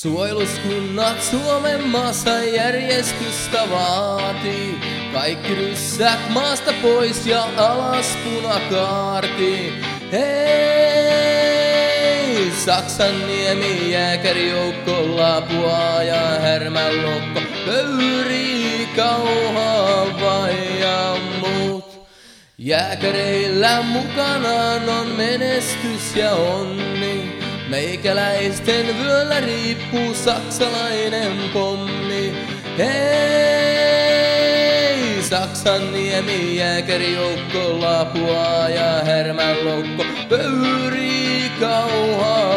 Suojeluskunnat Suomen maassa järjestystä vaatii. Kaikki ryssät maasta pois ja alas punakaarti. Hei! Saksan niemi jääkärijoukko lapua ja härmän lokko pöyrii kauhaa vai ja muut. Jääkäreillä mukanaan on menestys ja onni. Meikäläisten vyöllä riippuu saksalainen pommi. Hei! Saksan niemi jääkärijoukko lapua ja härmän loukko pöyrii kauhaa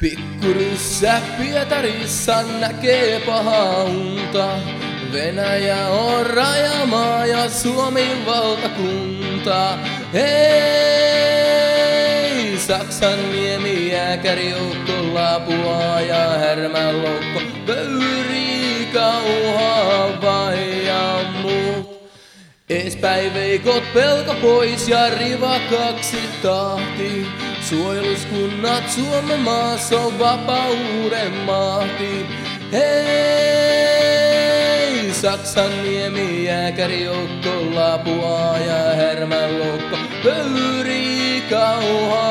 Pikkuryssä Pietarissa näkee pahaa unta. Venäjä on rajamaa ja Suomi valtakunta. Hei! Saksan niemi jääkärijoukko lapua ja härmän loukko pöyrii kauhaa vai ja muut. Espäiveikot pelko pois ja rivakaksi tahti. Suojeluskunnat Suomen maassa on vapauden mahti. Hei! Saksan niemi jääkärijoukko lapua ja härmän loukko pöyrii kauhaa